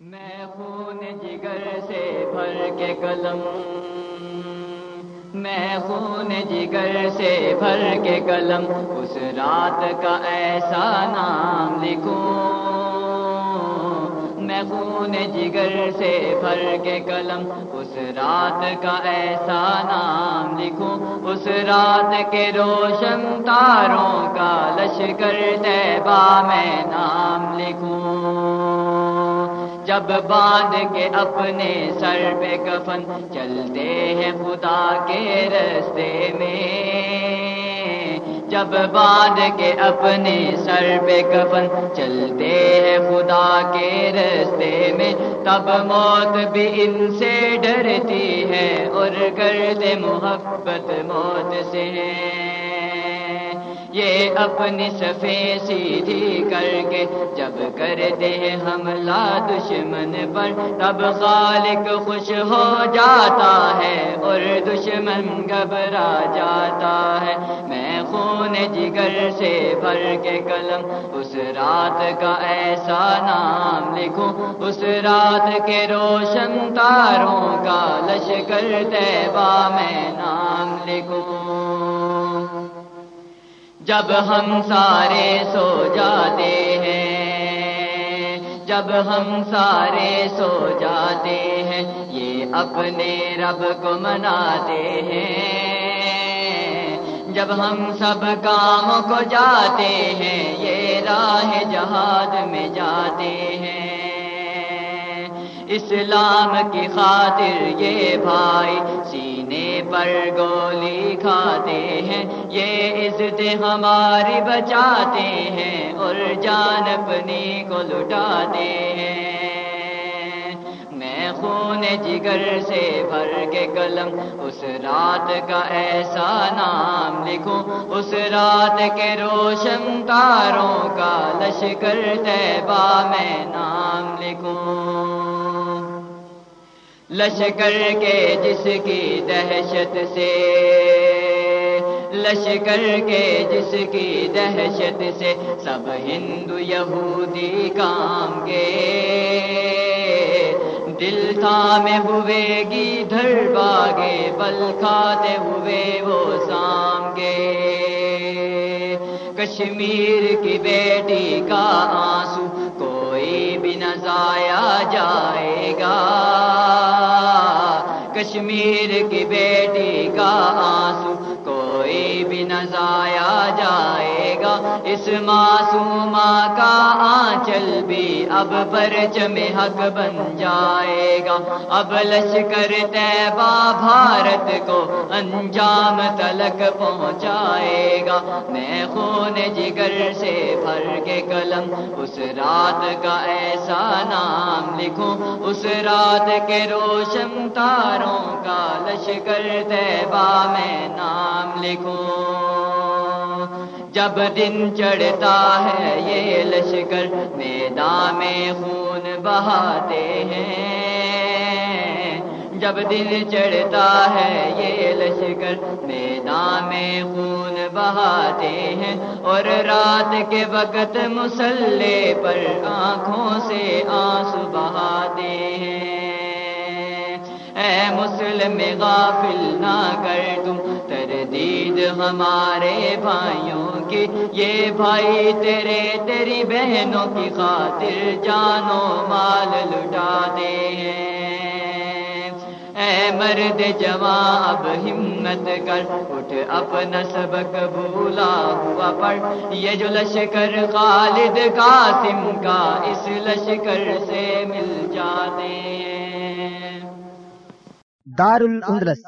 میں خون جگر سے بھر کے قلم، میں خون جگر سے بھر کے قلم، اس رات کا ایسا نام لکھوں۔ میں خون جگر سے بھر کے قلم، اس رات کا ایسا نام لکھوں۔ اس رات کے روشن تاروں کا لشکر تیبا میں نام لکھوں۔ جب باندھ کے اپنے سر پہ کفن چلتے ہیں خدا کے رستے میں۔ جب باندھ کے اپنے سر پہ کفن چلتے ہیں خدا کے رستے میں، تب موت بھی ان سے ڈرتی ہے اور کرتے محبت موت سے۔ یہ اپنی صفے سیدھی کر کے جب کرتے ہیں حملہ دشمن پر، تب خالق خوش ہو جاتا ہے اور دشمن گھبرا جاتا ہے۔ میں خون جگر سے بھر کے قلم، اس رات کا ایسا نام لکھوں۔ اس رات کے روشن تاروں کا لشکر تیبا میں نام لکھوں۔ جب ہم سارے سو جاتے ہیں، جب ہم سارے سو جاتے ہیں، یہ اپنے رب کو مناتے ہیں۔ جب ہم سب کام کو جاتے ہیں، یہ راہ جہاد میں جاتے ہیں۔ اسلام کی خاطر یہ بھائی سی سینے پر گولی کھاتے ہیں۔ یہ عزت ہماری بچاتے ہیں اور جان اپنی کو لٹاتے ہیں۔ میں خون جگر سے بھر کے قلم، اس رات کا ایسا نام لکھوں۔ اس رات کے روشن تاروں کا لشکر تیبا میں نام لکھوں۔ لشکر کے جس کی دہشت سے، لشکر کے جس کی دہشت سے سب ہندو یہودی کام گے۔ دل تھامے ہوئے گی دھر باگے بل کھاتے ہوئے وہ سام گے۔ کشمیر کی بیٹی کا آنسو کوئی بھی نہ ضائع جائے گا۔ کشمیر کی بیٹی کا آنسو کوئی بھی نہ اس معصومہ کا آنچل بھی اب برچم حق بن جائے گا۔ اب لشکر تیبا بھارت کو انجام تلک پہنچائے گا۔ میں خون جگر سے بھر کے قلم، اس رات کا ایسا نام لکھوں۔ اس رات کے روشن تاروں کا لشکر تیبا میں نام لکھوں۔ جب دن چڑھتا ہے یہ لشکر میدان میں خون بہاتے ہیں۔ جب دن چڑھتا ہے یہ لشکر میدان میں خون بہاتے ہیں اور رات کے وقت مسلح پر آنکھوں سے آنسو بہاتے ہیں۔ اے مسلم غافل نہ کر تم۔ تردید ہمارے بھائیوں کی، یہ بھائی تیرے، تیری بہنوں کی خاطر جانو مال لٹا دے اے مرد جوان اب ہمت کر، اٹھ اپنا سبق بھولا ہوا پڑھ۔ یہ جو لشکر خالد قاسم کا، اس لشکر سے مل جاتے ہیں۔ دار الاندلس